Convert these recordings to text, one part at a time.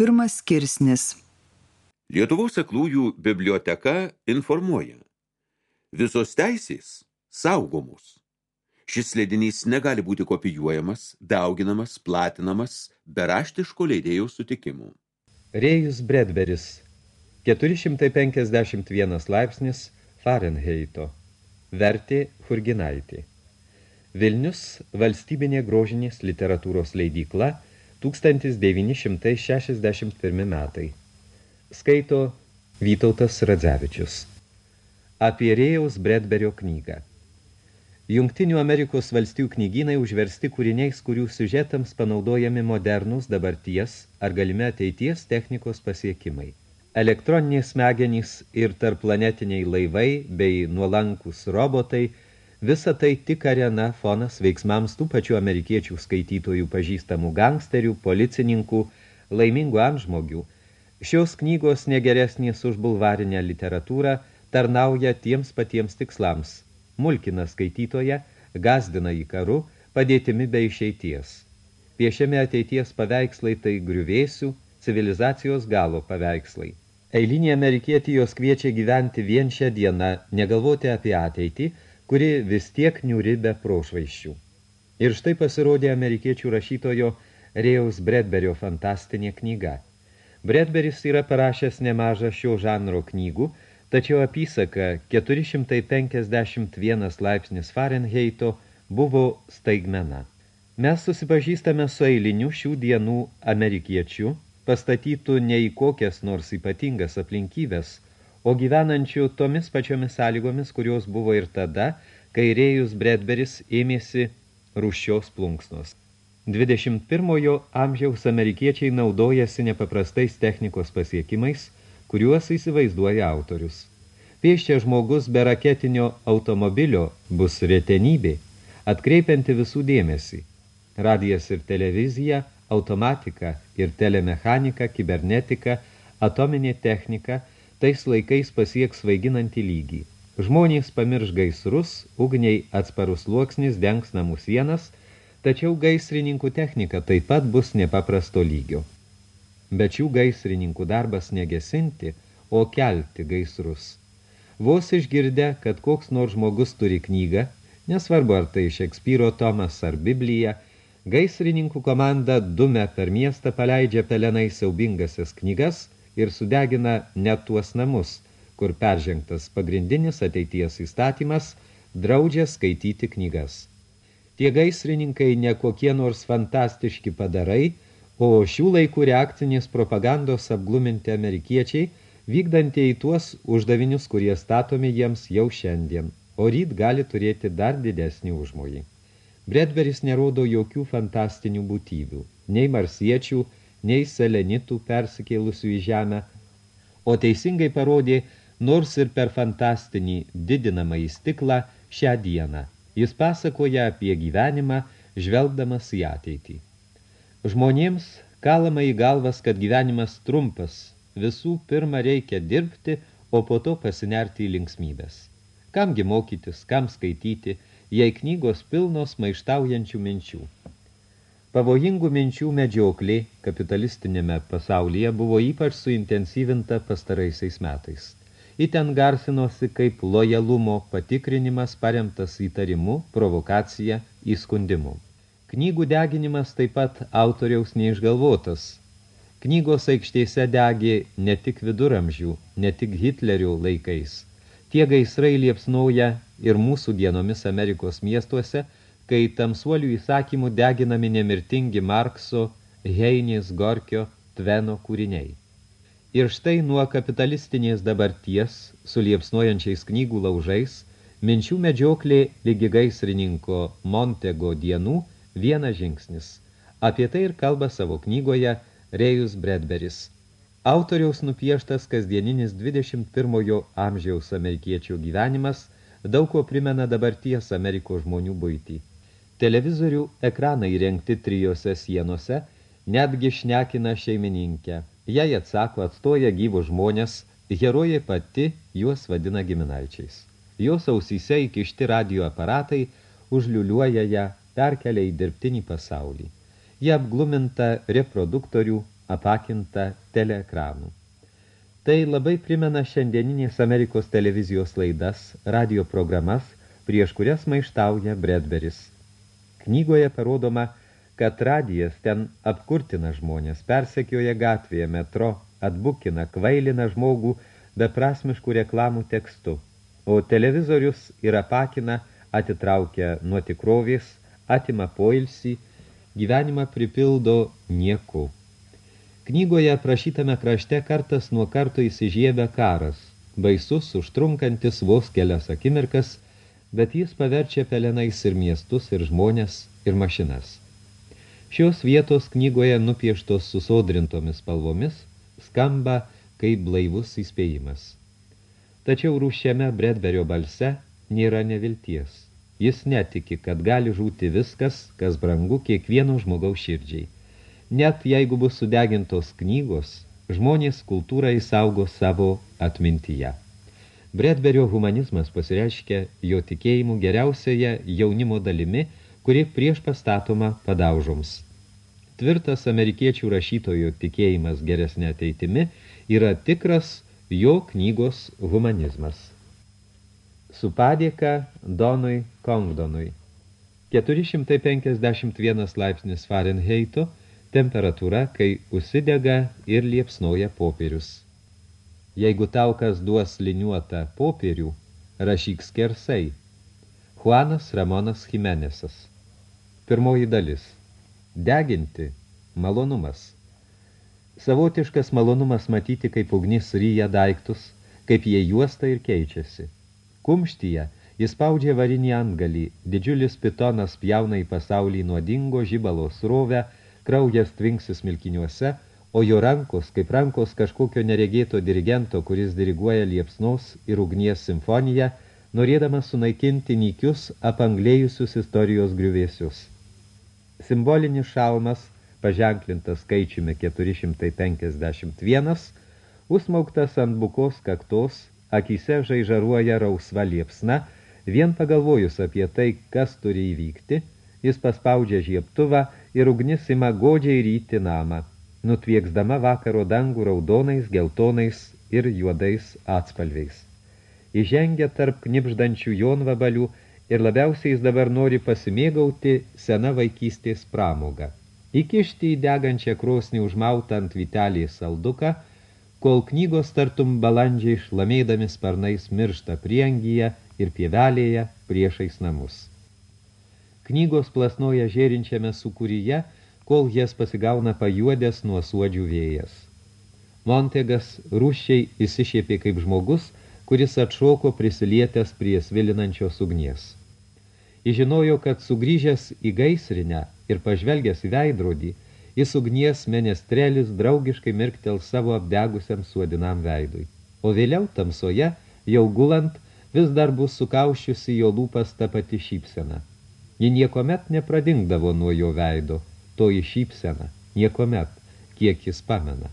Pirmas skirsnis. Lietuvos aklųjų biblioteka informuoja. Visos teisės saugomos. Šis leidinys negali būti kopijuojamas, dauginamas, platinamas be raštiško leidėjo sutikimų. Rėjus Bredberis 451 laipsnis Fahrenheito Vertė Furginaitė Vilnius valstybinė grožinės literatūros leidykla 1961 metai. Skaito Vytautas Radzevičius. Apie Rėjaus Bredberio knygą. Jungtinių Amerikos valstijų knygynai užversti kūriniais, kurių siužetams panaudojami modernus dabarties ar galime ateities technikos pasiekimai. Elektroniniai smegenys ir tarplanetiniai laivai bei nuolankus robotai – visa tai tik arena fonas veiksmams tų pačių amerikiečių skaitytojų pažįstamų gangsterių, policininkų, laimingų amžmogių. Šios knygos negeresnės už bulvarinę literatūrą tarnauja tiems patiems tikslams – mulkina skaitytoje, gazdina į karu, padėtimi be išeities. Piešiami ateities paveikslai tai griuvėsių, civilizacijos galo paveikslai. Eilinė amerikietį jos kviečia gyventi vien šią dieną, negalvoti apie ateitį, kuri vis tiek niuri be prošvaiščių. Ir štai pasirodė amerikiečių rašytojo Rėjaus Bredberio fantastinė knyga. Bredberis yra parašęs nemažą šio žanro knygų, tačiau apysaka 451 laipsnis Fahrenheito buvo staigmena. Mes susipažįstame su eiliniu šių dienų amerikiečių, pastatytų ne į kokias nors ypatingas aplinkybės, o gyvenančių tomis pačiomis sąlygomis, kurios buvo ir tada, kai Rėjus Bredberis ėmėsi rūščios plunksnos. 21 amžiaus amerikiečiai naudojasi nepaprastais technikos pasiekimais – kuriuos įsivaizduoja autorius. Pieščia žmogus be raketinio automobilio bus retenybė, atkreipianti visų dėmesį. Radijas ir televizija, automatika ir telemechanika, kibernetika, atominė technika tais laikais pasieks svaiginantį lygį. Žmonės pamirš gaisrus, ugniai atsparus sluoksnis dengs namų sienas, tačiau gaisrininkų technika taip pat bus nepaprasto lygio bet šių gaisrininkų darbas negesinti, o kelti gaisrus. Vos išgirdę, kad koks nors žmogus turi knygą, nesvarbu ar tai Šekspyro Tomas ar Biblija, gaisrininkų komanda dume per miestą paleidžia pelenai siaubingasias knygas ir sudegina net tuos namus, kur peržengtas pagrindinis ateities įstatymas draudžia skaityti knygas. Tie gaisrininkai ne kokie nors fantastiški padarai, o šių laikų reakcinės propagandos apgluminti amerikiečiai, vykdantieji tuos uždavinius, kurie statomi jiems jau šiandien, o ryt gali turėti dar didesnį užmojį. Bredberis nerodo jokių fantastinių būtybių, nei marsiečių, nei selenitų persikėlusių į žemę, o teisingai parodė, nors ir per fantastinį didinamą į stiklą šią dieną. Jis pasakoja apie gyvenimą, žvelgdamas į ateitį. Žmonėms kalama į galvas, kad gyvenimas trumpas, visų pirma reikia dirbti, o po to pasinerti į linksmybės. Kamgi mokytis, kam skaityti, jei knygos pilnos maištaujančių minčių. Pavojingų minčių medžioklė kapitalistinėme pasaulyje buvo ypač suintensyvinta pastaraisiais metais. Įten garsinosi kaip lojalumo patikrinimas paremtas įtarimu, provokacija, įskundimu. Knygų deginimas taip pat autoriaus neišgalvotas. Knygos aikštėse degė ne tik viduramžių, ne tik Hitlerių laikais. Tie gaisrai liepsnoja ir mūsų dienomis Amerikos miestuose, kai tamsuolių įsakymų deginami nemirtingi Markso, Heinės, Gorkio, Tveno kūriniai. Ir štai nuo kapitalistinės dabarties, su liepsnojančiais knygų laužais, minčių medžioklė lygi gaisrininko Montego dienų – vienas žingsnis. Apie tai ir kalba savo knygoje Rėjus Bredberis. Autoriaus nupieštas kasdieninis 21 amžiaus amerikiečių gyvenimas daug ko primena dabarties Amerikos žmonių buitį. Televizorių ekranai įrengti trijose sienose, netgi šnekina šeimininkę. Jei atsako atstoja gyvų žmonės, herojai pati juos vadina giminaičiais. Jos ausyse įkišti radio aparatai užliuliuoja ją perkelia į dirbtinį pasaulį. Jie apgluminta reproduktorių, apakinta teleekranų. Tai labai primena šiandieninės Amerikos televizijos laidas, radio programas, prieš kurias maištauja Bredberis. Knygoje parodoma, kad radijas ten apkurtina žmonės, persekioja gatvėje metro, atbukina, kvailina žmogų beprasmiškų reklamų tekstu, o televizorius ir apakina, atitraukia nuo tikrovės, atima poilsį, gyvenimą pripildo nieku. Knygoje aprašytame krašte kartas nuo karto įsižiebia karas, baisus, užtrunkantis vos kelias akimirkas, bet jis paverčia pelenais ir miestus, ir žmonės, ir mašinas. Šios vietos knygoje nupieštos susodrintomis spalvomis skamba kaip blaivus įspėjimas. Tačiau rūšiame Bredberio balse nėra nevilties. Jis netiki, kad gali žūti viskas, kas brangu kiekvieno žmogaus širdžiai. Net jeigu bus sudegintos knygos, žmonės kultūrą įsaugo savo atmintyje. Bredberio humanizmas pasireiškia jo tikėjimu geriausioje jaunimo dalimi – kuri prieš pastatoma padaužoms. Tvirtas amerikiečių rašytojų tikėjimas geresnė ateitimi yra tikras jo knygos humanizmas. Su padėka Donui Kongdonui. 451 laipsnis Fahrenheito temperatūra, kai užsidega ir liepsnoja popierius. Jeigu tau kas duos liniuotą popierių, rašyk skersai. Juanas Ramonas Jimenezas Pirmoji dalis. Deginti – malonumas. Savotiškas malonumas matyti, kaip ugnis ryja daiktus, kaip jie juosta ir keičiasi. Kumštyje jis spaudžia varinį antgalį, didžiulis pitonas pjauna į pasaulį nuodingo žibalo srovę, kraujas tvinksis milkiniuose, o jo rankos, kaip rankos kažkokio neregėto dirigento, kuris diriguoja liepsnos ir ugnies simfoniją, norėdamas sunaikinti nykius apanglėjusius istorijos griuvėsius. Simbolinis šalmas, paženklintas skaičiumi 451, užsmauktas ant bukos kaktos, akise žaižaruoja rausva liepsna, vien pagalvojus apie tai, kas turi įvykti, jis paspaudžia žieptuvą ir ugnis ima godžiai ryti namą, nutvieksdama vakaro dangų raudonais, geltonais ir juodais atspalviais. Įžengia tarp knipždančių jonvabalių ir labiausiai jis dabar nori pasimėgauti sena vaikystės pramogą. Įkišti į degančią krosnį užmautą ant vitelį salduką, kol knygos tartum balandžiai šlamėdami sparnais miršta priengyje ir pievelėje priešais namus. Knygos plasnoja žėrinčiame sukūryje, kol jas pasigauna pajuodęs nuo suodžių vėjas. Montegas rūščiai įsišėpė kaip žmogus, kuris atšoko prisilietęs prie svilinančios ugnies. Jis žinojo, kad sugrįžęs į gaisrinę ir pažvelgęs į veidrodį, jis ugnies menestrelis draugiškai mirktel savo apdegusiam suodinam veidui. O vėliau tamsoje, jau gulant, vis dar bus sukaušiusi jo lūpas ta pati šypsena. Ji niekomet nepradingdavo nuo jo veido, to į šypseną, niekomet, kiek jis pamena.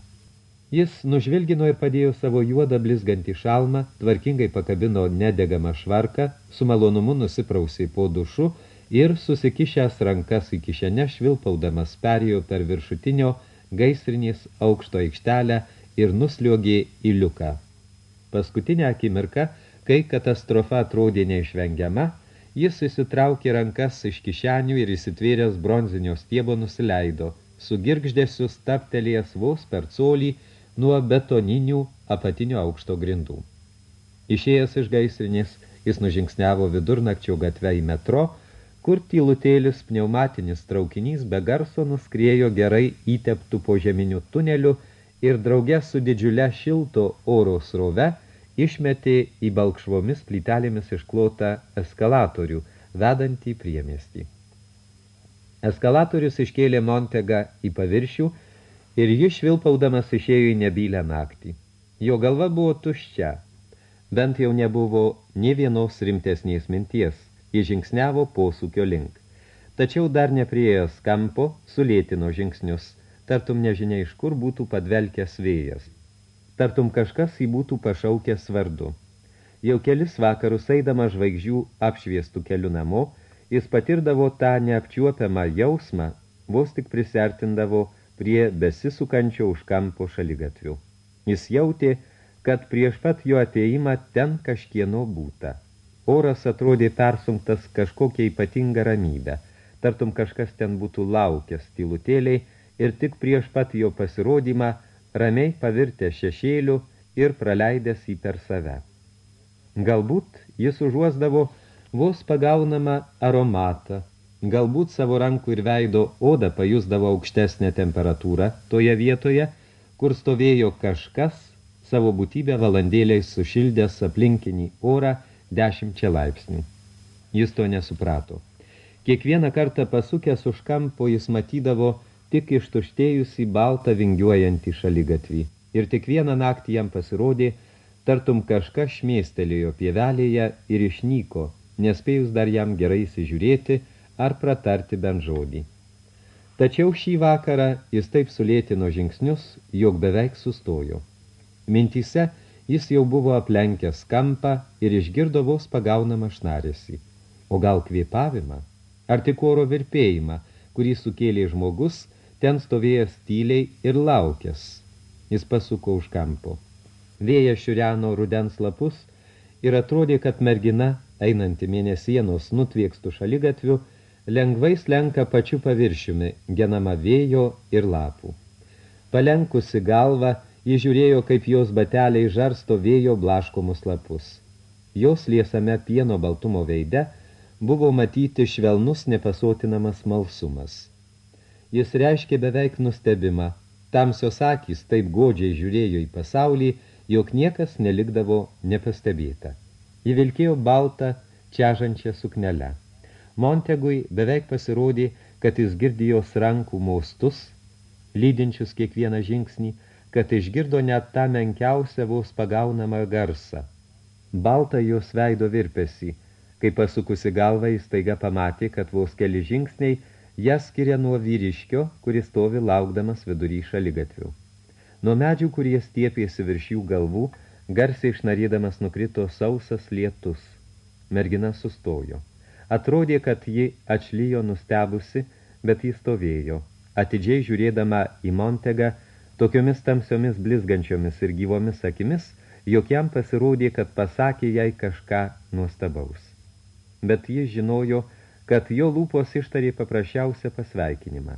Jis nužvilgino ir padėjo savo juodą blizgantį šalmą, tvarkingai pakabino nedegamą švarką, su malonumu nusiprausė po dušu ir susikišęs rankas į kišenę švilpaudamas perėjo per viršutinio gaisrinės aukšto aikštelę ir nusliogė į liuką. Paskutinę akimirką, kai katastrofa atrodė neišvengiama, jis įsitraukė rankas iš kišenių ir įsitvėręs bronzinio stiebo nusileido, su girgždėsiu staptelėjęs vos per colį, nuo betoninių apatinio aukšto grindų. Išėjęs iš gaisrinės, jis nužingsniavo vidurnakčio gatve į metro, kur tylutėlis pneumatinis traukinys be garso nuskriejo gerai įteptų po žeminių tunelių ir drauge su didžiulė šilto oro srove išmetė į balkšvomis plytelėmis išklotą eskalatorių, vedantį priemiestį. Eskalatorius iškėlė Montegą į paviršių ir jis švilpaudamas išėjo į nebylę naktį. Jo galva buvo tuščia, bent jau nebuvo ne vienos rimtesnės minties, jis žingsniavo posūkio link. Tačiau dar nepriėjęs kampo, sulėtino žingsnius, tartum nežinia iš kur būtų padvelkęs vėjas. Tartum kažkas jį būtų pašaukęs vardu. Jau kelis vakarus eidama žvaigždžių apšviestų keliu namo, jis patirdavo tą neapčiuopiamą jausmą, vos tik prisertindavo prie besisukančio už kampo šaligatvių. Jis jautė, kad prieš pat jo ateimą ten kažkieno būta. Oras atrodė persunktas kažkokia ypatinga ramybė, tartum kažkas ten būtų laukęs tylutėliai ir tik prieš pat jo pasirodymą ramiai pavirtę šešėlių ir praleidęs jį per save. Galbūt jis užuosdavo vos pagaunamą aromatą, galbūt savo rankų ir veido odą pajusdavo aukštesnę temperatūrą toje vietoje, kur stovėjo kažkas, savo būtybę valandėliai sušildęs aplinkinį orą dešimčia laipsnių. Jis to nesuprato. Kiekvieną kartą pasukęs už kampo jis matydavo tik ištuštėjusi baltą vingiuojantį šaligatvį. Ir tik vieną naktį jam pasirodė, tartum kažkas šmėstelėjo pievelėje ir išnyko, nespėjus dar jam gerai įsižiūrėti ar pratarti bent žodį. Tačiau šį vakarą jis taip sulėtino žingsnius, jog beveik sustojo. Mintyse jis jau buvo aplenkęs kampą ir išgirdo vos pagaunamą šnarėsi. O gal kvėpavimą? Ar tik oro virpėjimą, kurį sukėlė žmogus, ten stovėjęs tyliai ir laukęs. Jis pasuko už kampo. Vėjas šiuriano rudens lapus ir atrodė, kad mergina, einanti mėnesienos nutviekstų šaligatvių, lengvai slenka pačiu paviršiumi, genama vėjo ir lapų. Palenkusi galvą, ji žiūrėjo, kaip jos bateliai žarsto vėjo blaškomus lapus. Jos liesame pieno baltumo veide buvo matyti švelnus nepasotinamas malsumas. Jis reiškė beveik nustebimą. Tamsios akys taip godžiai žiūrėjo į pasaulį, jog niekas nelikdavo nepastebėta. Ji vilkėjo baltą, čiažančią suknelę. Montegui beveik pasirodė, kad jis girdi jos rankų maustus, lydinčius kiekvieną žingsnį, kad išgirdo net tą menkiausią vos pagaunamą garsą. Baltą jos veido virpesi, kai pasukusi galvą jis taiga pamatė, kad vos keli žingsniai jas skiria nuo vyriškio, kuris stovi laukdamas vidury šaligatvių. Nuo medžių, kurie stiepėsi virš jų galvų, garsiai išnarėdamas nukrito sausas lietus. Mergina sustojo. Atrodė, kad ji atšlyjo nustebusi, bet jis stovėjo, atidžiai žiūrėdama į Montegą, tokiomis tamsiomis blizgančiomis ir gyvomis akimis, jog jam pasirodė, kad pasakė jai kažką nuostabaus. Bet jis žinojo, kad jo lūpos ištarė paprasčiausią pasveikinimą.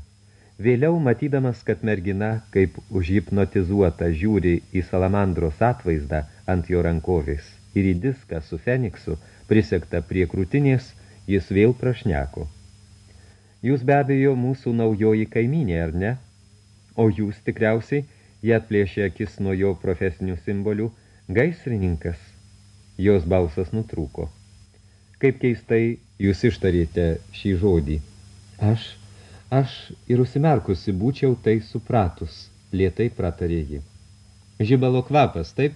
Vėliau, matydamas, kad mergina, kaip užhipnotizuota, žiūri į salamandros atvaizdą ant jo rankovės ir į diską su Feniksu, prisekta prie krūtinės, jis vėl prašneko. Jūs be abejo mūsų naujoji kaiminė, ar ne? O jūs tikriausiai, jie atplėšė akis nuo jo profesinių simbolių, gaisrininkas. Jos balsas nutrūko. Kaip keistai jūs ištarėte šį žodį. Aš Aš ir užsimerkusi būčiau tai supratus, lietai pratarė ji. Žibalo kvapas, taip?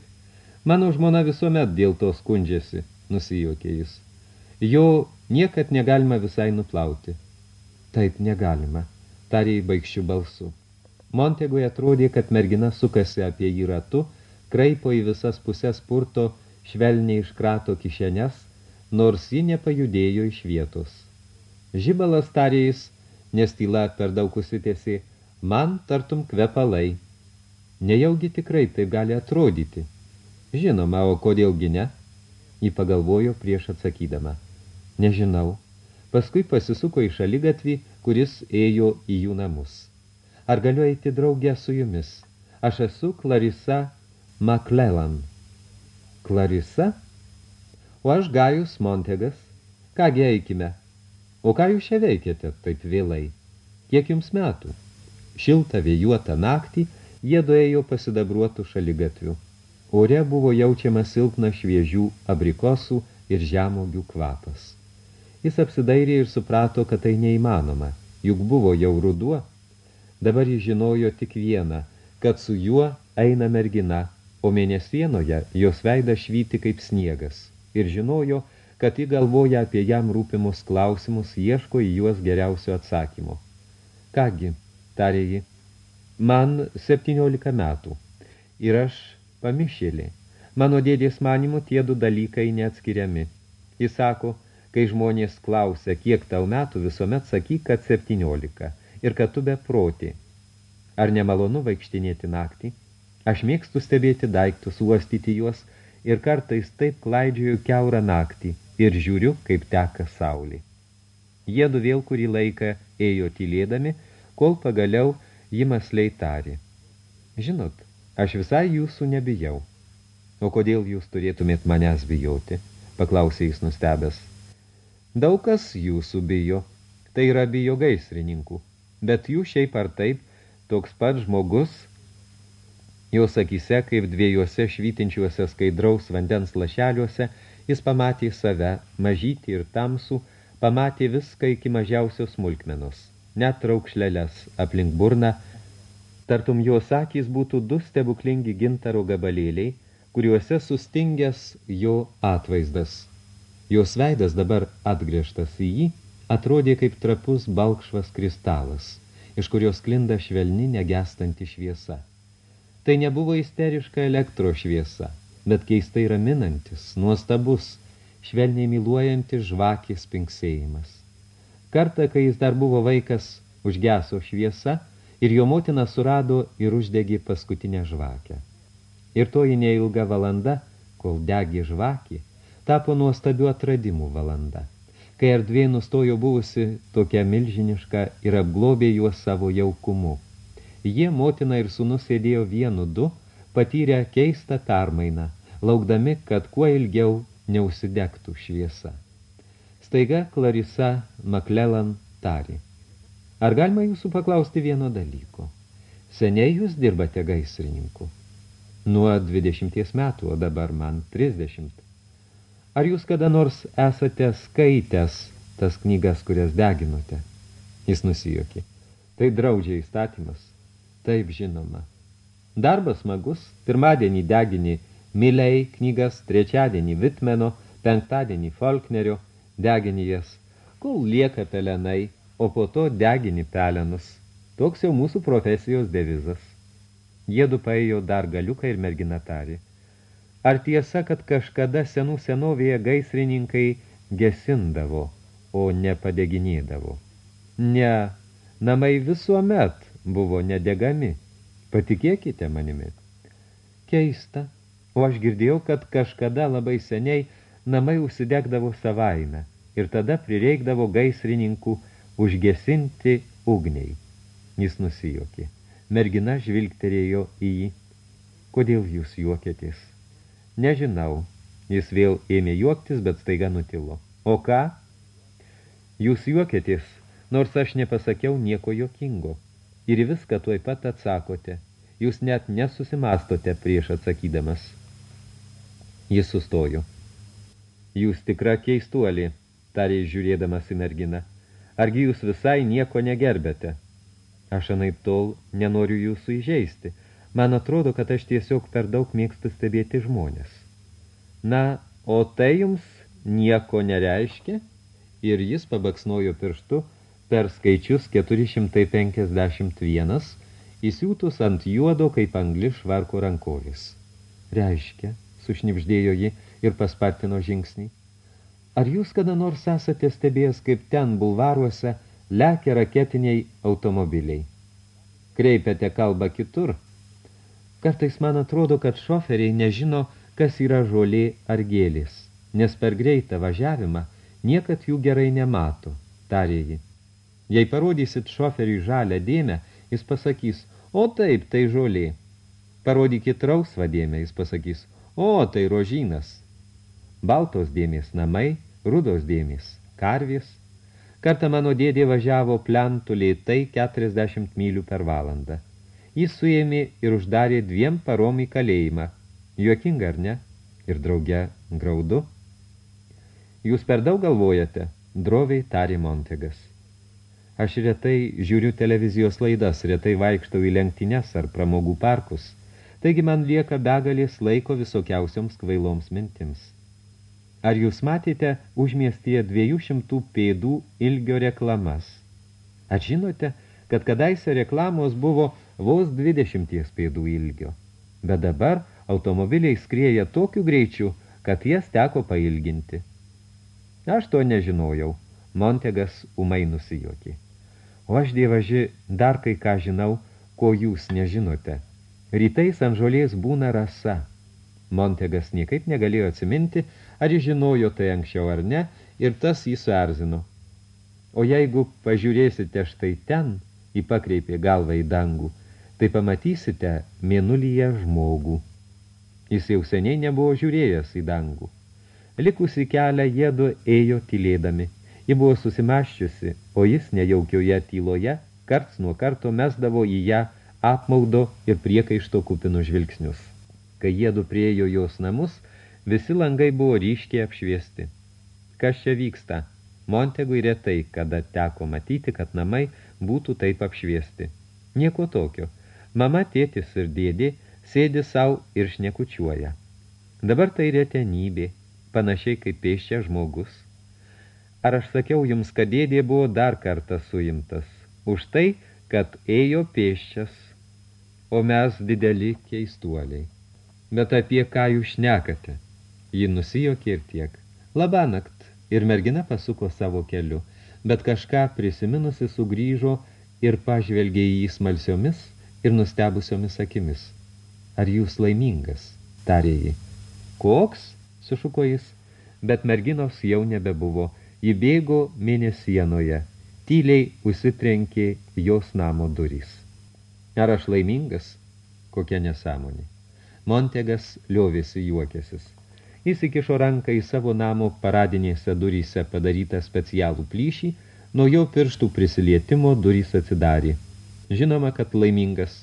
Mano žmona visuomet dėl to skundžiasi, nusijuokė jis. Jo niekad negalima visai nuplauti. Taip negalima, tarė į baigščių balsu. Montegui atrodė, kad mergina sukasi apie jį ratu, kraipo į visas pusės purto, švelniai iškrato kišenes, nors ji nepajudėjo iš vietos. Žibalas tarė jis, nes tyla per daug užsitėsi, man tartum kvepalai. Nejaugi tikrai taip gali atrodyti. Žinoma, o kodėlgi ne? Jį pagalvojo prieš atsakydama. Nežinau. Paskui pasisuko į šaligatvį, kuris ėjo į jų namus. Ar galiu eiti draugę su jumis? Aš esu Clarissa McLellan. Clarissa? O aš Gajus Montegas. Kągi eikime, O ką jūs čia veikėte taip vėlai? Kiek jums metų? Šiltą vėjuotą naktį jie doėjo pasidabruotų šaligatvių. Ore buvo jaučiamas silpnas šviežių abrikosų ir žemogių kvapas. Jis apsidairė ir suprato, kad tai neįmanoma, juk buvo jau ruduo. Dabar jis žinojo tik vieną, kad su juo eina mergina, o mėnesienoje jos veidas švyti kaip sniegas. Ir žinojo, kad ji galvoja apie jam rūpimus klausimus, ieško į juos geriausio atsakymo. Kągi, tarė ji, man 17 metų ir aš pamišėlė. Mano dėdės manimų tie du dalykai neatskiriami. Jis sako, kai žmonės klausia, kiek tau metų, visuomet sakyk, kad 17 ir kad tu be proti. Ar nemalonu vaikštinėti naktį? Aš mėgstu stebėti daiktus, uostyti juos ir kartais taip klaidžioju keurą naktį ir žiūriu, kaip teka saulė. Jiedu vėl kurį laiką ėjo tylėdami, kol pagaliau jį masliai tarė. Žinot, aš visai jūsų nebijau. O kodėl jūs turėtumėt manęs bijoti? Paklausė jis nustebęs. Daug kas jūsų bijo, tai yra bijo gaisrininkų, bet jų šiaip ar taip toks pat žmogus, jos akise, kaip dviejose švytinčiuose skaidraus vandens lašeliuose, jis pamatė save, mažyti ir tamsų, pamatė viską iki mažiausios smulkmenos, net raukšlelės aplink burną, tartum jos akys būtų du stebuklingi gintaro gabalėliai, kuriuose sustingęs jo atvaizdas. Jos veidas dabar atgrėžtas į jį, atrodė kaip trapus balkšvas kristalas – iš kurios klinda švelni negestanti šviesa. Tai nebuvo isteriška elektro šviesa, bet keistai raminantis, nuostabus, švelniai myluojantis žvakės pinksėjimas. Kartą, kai jis dar buvo vaikas, užgeso šviesa ir jo motina surado ir uždegė paskutinę žvakę. Ir toji neilga valanda, kol degė žvakė, tapo nuostabių atradimų valanda kai erdvė nustojo buvusi tokia milžiniška ir apglobė juos savo jaukumu. Jie, motina ir sūnus, sėdėjo vienu du, patyrę keistą permainą, laukdami, kad kuo ilgiau neužsidegtų šviesa. Staiga Clarisa Maklelan tarė. Ar galima jūsų paklausti vieno dalyko? Seniai jūs dirbate gaisrininku? Nuo 20 metų, o dabar man 30. Ar jūs kada nors esate skaitęs tas knygas, kurias deginote? Jis nusijokė. Tai draudžia įstatymas. Taip žinoma. Darbas smagus. Pirmadienį deginį Miliai knygas, trečiadienį Vitmeno, penktadienį Faulknerio, deginį jas, kol lieka pelenai, o po to deginį pelenus. Toks jau mūsų profesijos devizas. Jiedu paėjo dar galiuką ir mergina tarė. Ar tiesa, kad kažkada senų senovėje gaisrininkai gesindavo, o ne padeginėdavo? Ne, namai visuomet buvo nedegami. Patikėkite manimi. Keista, o aš girdėjau, kad kažkada labai seniai namai užsidegdavo savaime ir tada prireikdavo gaisrininkų užgesinti ugniai. Jis nusijokė. Mergina žvilgterėjo į jį. Kodėl jūs juokėtės? Nežinau. Jis vėl ėmė juoktis, bet staiga nutilo. O ką? Jūs juokėtės, nors aš nepasakiau nieko jokingo. Ir viską tuoj pat atsakote. Jūs net nesusimastote prieš atsakydamas. Jis sustojo. Jūs tikra keistuolį, tarė žiūrėdamas į merginą. Argi jūs visai nieko negerbėte? Aš anaip tol nenoriu jūsų įžeisti, Man atrodo, kad aš tiesiog per daug mėgstu stebėti žmonės. Na, o tai jums nieko nereiškia? Ir jis pabaksnojo pirštu per skaičius 451, įsiūtus ant juodo kaip angli švarko rankovis. Reiškia, sušnipždėjo ji ir paspartino žingsnį. Ar jūs kada nors esate stebėjęs, kaip ten bulvaruose lekia raketiniai automobiliai? Kreipiate kalbą kitur – Kartais man atrodo, kad šoferiai nežino, kas yra žolė ar gėlis, nes per greitą važiavimą niekad jų gerai nemato, tarė ji. Jei parodysit šoferiui žalę dėmę, jis pasakys, o taip, tai žolė. Parodykit rausvą dėmę, jis pasakys, o tai rožynas. Baltos dėmės namai, rudos dėmės, karvės. Kartą mano dėdė važiavo plentų lėtai 40 mylių per valandą. Jis suėmė ir uždarė dviem parom į kalėjimą. Juokinga, ar ne? Ir drauge graudu. Jūs per daug galvojate, droviai tarė Montegas. Aš retai žiūriu televizijos laidas, retai vaikštau į lenktynes ar pramogų parkus, taigi man lieka begalės laiko visokiausioms kvailoms mintims. Ar jūs matėte užmiestyje 200 pėdų ilgio reklamas? Ar žinote, kad kadaise reklamos buvo vos 20 pėdų ilgio. Bet dabar automobiliai skrieja tokiu greičiu, kad jas teko pailginti. Aš to nežinojau. Montegas umai nusijokė. O aš, dievaži, dar kai ką žinau, ko jūs nežinote. Rytais ant žolės būna rasa. Montegas niekaip negalėjo atsiminti, ar jis žinojo tai anksčiau ar ne, ir tas jį suerzino. O jeigu pažiūrėsite štai ten, jį pakreipė galvą į dangų, tai pamatysite mėnulyje žmogų. Jis jau seniai nebuvo žiūrėjęs į dangų. Likusi kelią jėdu ėjo tylėdami. Ji buvo susimaščiusi, o jis nejaukioje tyloje karts nuo karto mesdavo į ją apmaudo ir priekaišto kupinų žvilgsnius. Kai jėdu priejo jos namus, visi langai buvo ryškiai apšviesti. Kas čia vyksta? Montegui retai, kada teko matyti, kad namai būtų taip apšviesti. Nieko tokio. Mama, tėtis ir dėdė sėdi savo ir šnekučiuoja. Dabar tai retenybė, panašiai kaip pėščia žmogus. Ar aš sakiau jums, kad dėdė buvo dar kartą suimtas? Už tai, kad ėjo pėščias, o mes dideli keistuoliai. Bet apie ką jūs šnekate? Ji nusijokė ir tiek. Labanakt, ir mergina pasuko savo keliu, bet kažką prisiminusi sugrįžo ir pažvelgė į jį smalsiomis ir nustebusiomis akimis. Ar jūs laimingas? tarė ji. Koks? sušuko jis, bet merginos jau nebebuvo. Ji bėgo mėnesienoje, tyliai užsitrenkė jos namo durys. Ar aš laimingas? Kokia nesąmonė. Montegas liovėsi juokėsis. Jis įkišo ranką į savo namo paradinėse duryse padarytą specialų plyšį, nuo jo pirštų prisilietimo durys atsidarė. Žinoma, kad laimingas.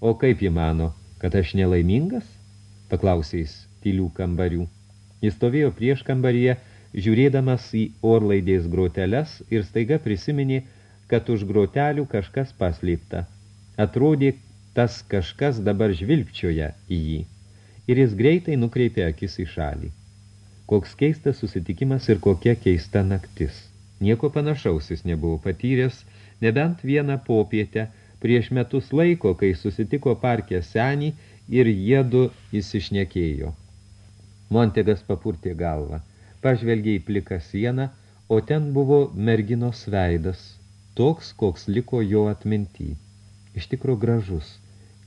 O kaip jį mano, Kad aš nelaimingas? Paklausė jis tylių kambarių. Jis stovėjo prieš kambaryje, žiūrėdamas į orlaidės groteles ir staiga prisiminė, kad už grotelių kažkas paslėpta. Atrodė, tas kažkas dabar žvilgčioja į jį. Ir jis greitai nukreipė akis į šalį. Koks keistas susitikimas ir kokia keista naktis. Nieko panašaus jis nebuvo patyręs, nebent vieną popietę, prieš metus laiko, kai susitiko parkė senį ir jiedu įsišnekėjo. Montegas papurtė galvą, pažvelgė į pliką sieną, o ten buvo merginos veidas, toks, koks liko jo atminty. Iš tikro gražus,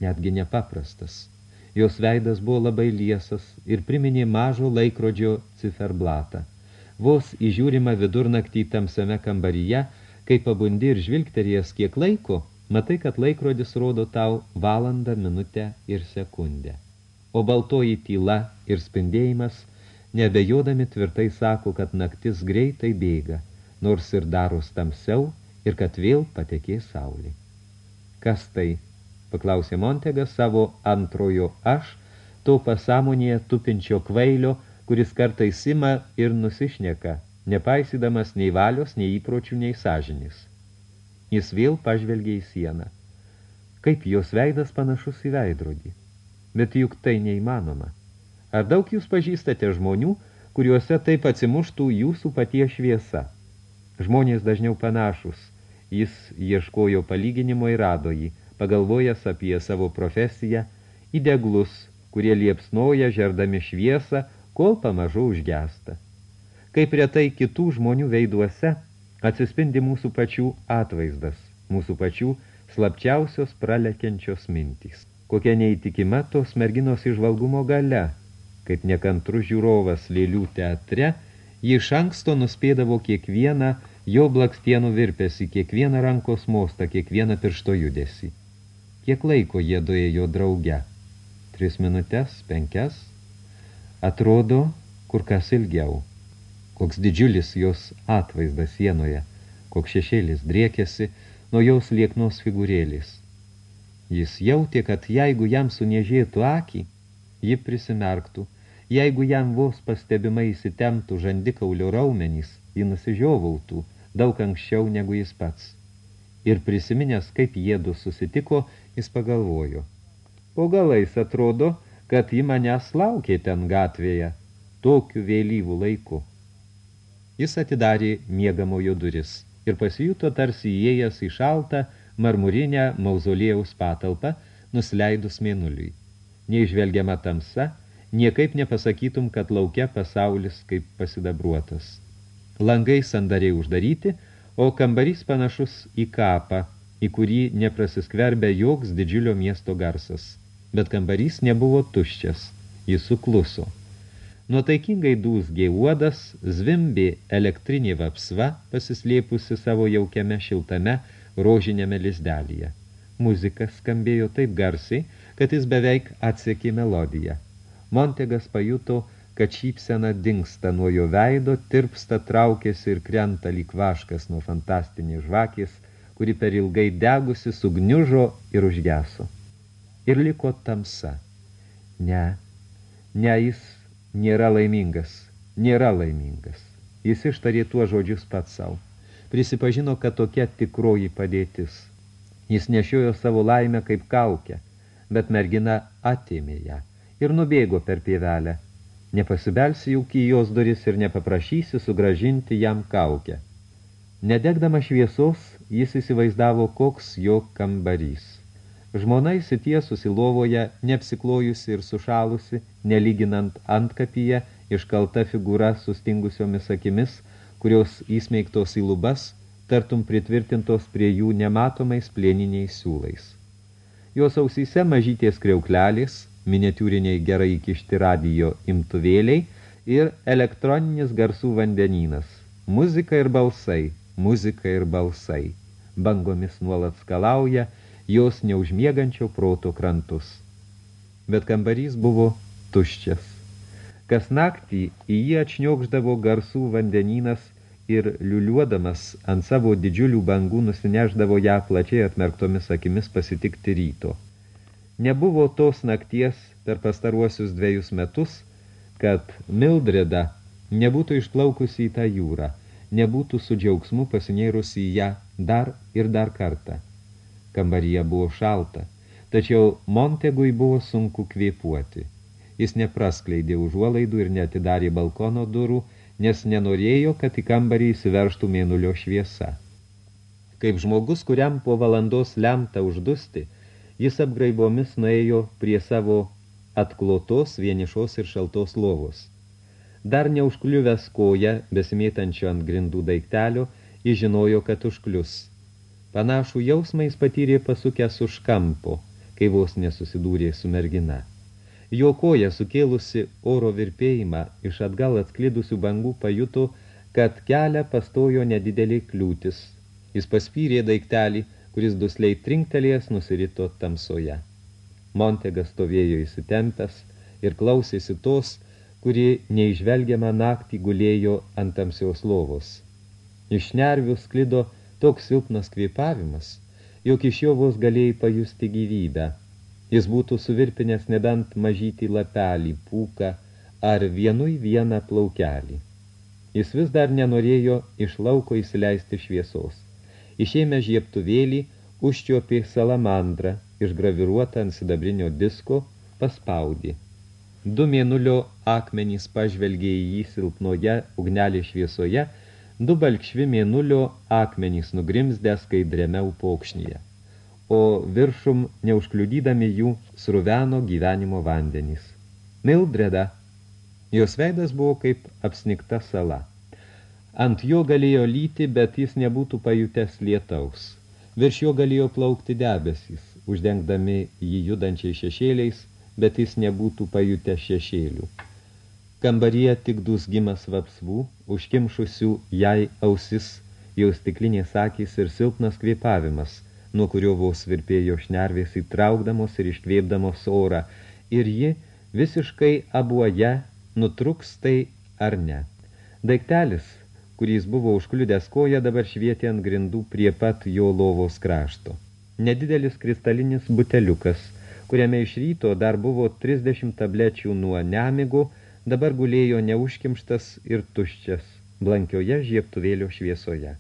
netgi nepaprastas. Jos veidas buvo labai liesas ir priminė mažo laikrodžio ciferblatą. Vos įžiūrima vidurnaktį tamsiame kambaryje, kai pabundi ir žvilgterės kiek laiko – matai, kad laikrodis rodo tau valandą, minutę ir sekundę. O baltoji tyla ir spindėjimas, nebejodami tvirtai sako, kad naktis greitai bėga, nors ir daros tamsiau ir kad vėl patekė saulė. Kas tai? paklausė Montegas savo antrojo aš, to pasąmonėje tupinčio kvailio, kuris kartais ima ir nusišneka, nepaisydamas nei valios, nei įpročių, nei sąžinės. Jis vėl pažvelgė į sieną. Kaip jos veidas panašus į veidrodį. Bet juk tai neįmanoma. Ar daug jūs pažįstate žmonių, kuriuose taip atsimuštų jūsų patie šviesa? Žmonės dažniau panašus. Jis ieškojo palyginimo ir rado jį, pagalvojęs apie savo profesiją, įdeglus, kurie liepsnoja žerdami šviesą, kol pamažu užgesta. Kaip retai kitų žmonių veiduose – atsispindi mūsų pačių atvaizdas, mūsų pačių slapčiausios pralekiančios mintys. Kokia neįtikima tos merginos išvalgumo gale, kaip nekantrus žiūrovas lėlių teatre, ji iš anksto nuspėdavo kiekvieną jo blakstienų virpesi, kiekvieną rankos mostą, kiekvieną piršto judesi. Kiek laiko jie doėjo drauge? Tris minutės, penkias? Atrodo, kur kas ilgiau koks didžiulis jos atvaizdas sienoje, koks šešėlis driekėsi nuo jaus lieknos figūrėlės. Jis jautė, kad jeigu jam suniežėtų akį, ji prisimerktų, jeigu jam vos pastebimai įsitemtų žandikaulio raumenys, ji nusižiovautų daug anksčiau negu jis pats. Ir prisiminęs, kaip jėdu susitiko, jis pagalvojo. Po galais atrodo, kad ji manęs laukė ten gatvėje, tokiu vėlyvų laiku. Jis atidarė miegamojo duris ir pasijuto tarsi įėjęs į šaltą marmurinę mauzolėjaus patalpą, nusileidus mėnuliui. Neižvelgiama tamsa, niekaip nepasakytum, kad laukia pasaulis kaip pasidabruotas. Langai sandariai uždaryti, o kambarys panašus į kapą, į kurį neprasiskverbė joks didžiulio miesto garsas. Bet kambarys nebuvo tuščias, jis sukluso. Nuotaikingai dūsgė uodas, zvimbė elektrinė vapsva, pasislėpusi savo jaukiame šiltame rožinėme lizdelyje. Muzika skambėjo taip garsiai, kad jis beveik atsekė melodiją. Montegas pajuto, kad šypsena dingsta nuo jo veido, tirpsta traukėsi ir krenta lyg vaškas nuo fantastinės žvakės, kuri per ilgai degusi sugniužo ir užgeso. Ir liko tamsa. Ne, ne, jis nėra laimingas, nėra laimingas. Jis ištarė tuo žodžius pats savo. Prisipažino, kad tokia tikroji padėtis. Jis nešiojo savo laimę kaip kaukę, bet mergina atėmė ją ir nubėgo per pievelę, nepasibelsi juk į jos duris ir nepaprašysi sugražinti jam kaukę. Nedegdama šviesos, jis įsivaizdavo, koks jo kambarys. Žmona įsitiesusi lovoje, neapsiklojusi ir sušalusi, nelyginant antkapyje, iškalta figūra sustingusiomis akimis, kurios įsmeigtos į lubas, tartum pritvirtintos prie jų nematomais plieniniais siūlais. Jos ausyse mažytės kriauklelės, miniatiūriniai gerai įkišti radijo imtuvėliai ir elektroninis garsų vandenynas. Muzika ir balsai, muzika ir balsai. Bangomis nuolat skalauja jos neužmiegančio proto krantus. Bet kambarys buvo tuščias. Kas naktį į jį atšniokždavo garsų vandenynas ir liuliuodamas ant savo didžiulių bangų nusineždavo ją plačiai atmerktomis akimis pasitikti ryto. Nebuvo tos nakties per pastaruosius dviejus metus, kad Mildreda nebūtų išplaukusi į tą jūrą, nebūtų su džiaugsmu pasinėrusi į ją dar ir dar kartą. Kambaryje buvo šalta, tačiau Montegui buvo sunku kvėpuoti. Jis nepraskleidė užuolaidų ir netidarė balkono durų, nes nenorėjo, kad į kambarį įsiverštų mėnulio šviesa. Kaip žmogus, kuriam po valandos lemta uždusti, jis apgraibomis nuėjo prie savo atklotos, vienišos ir šaltos lovos. Dar neužkliuvęs koja, besimėtančio ant grindų daiktelio, jis žinojo, kad užklius. Panašų jausmą jis patyrė pasukęs už kampo, kai vos nesusidūrė su mergina. Jo koja sukėlusi oro virpėjimą iš atgal atklidusių bangų pajuto, kad kelią pastojo nedidelį kliūtis. Jis paspyrė daiktelį, kuris dusliai trinktelės nusirito tamsoje. Montegas stovėjo įsitempęs ir klausėsi tos, kuri neižvelgiamą naktį gulėjo ant tamsiaus lovos. Iš nervių sklido toks silpnas kvėpavimas, jog iš jo vos galėjai pajusti gyvybę. Jis būtų suvirpinęs nebent mažytį lapelį, pūką ar vienui vieną plaukelį. Jis vis dar nenorėjo iš lauko įsileisti šviesos. Išėmė žieptuvėlį, užčiopė salamandrą, išgraviruotą ant sidabrinio disko, paspaudė. Du mėnulio akmenys pažvelgė į jį silpnoje ugnelė šviesoje, du balkšvi mėnulio akmenys nugrimsdė skaidriame upokšnyje, o viršum neužkliudydami jų sruveno gyvenimo vandenys. Mildreda, jos veidas buvo kaip apsnikta sala. Ant jo galėjo lyti, bet jis nebūtų pajutęs lietaus. Virš jo galėjo plaukti debesys, uždengdami jį judančiai šešėliais, bet jis nebūtų pajutęs šešėlių. Kambaryje tik dusgimas vapsvų, užkimšusių jai ausis, jau stiklinės akys ir silpnas kvėpavimas, nuo kurio vos virpėjo šnervės įtraukdamos ir iškvėpdamos orą, ir ji visiškai abuoje nutruks tai ar ne. Daiktelis, kuris buvo užkliudęs koją, dabar švietė ant grindų prie pat jo lovos krašto. Nedidelis kristalinis buteliukas, kuriame iš ryto dar buvo 30 tablečių nuo nemigų, dabar gulėjo neužkimštas ir tuščias, blankioje žieptuvėlio šviesoje.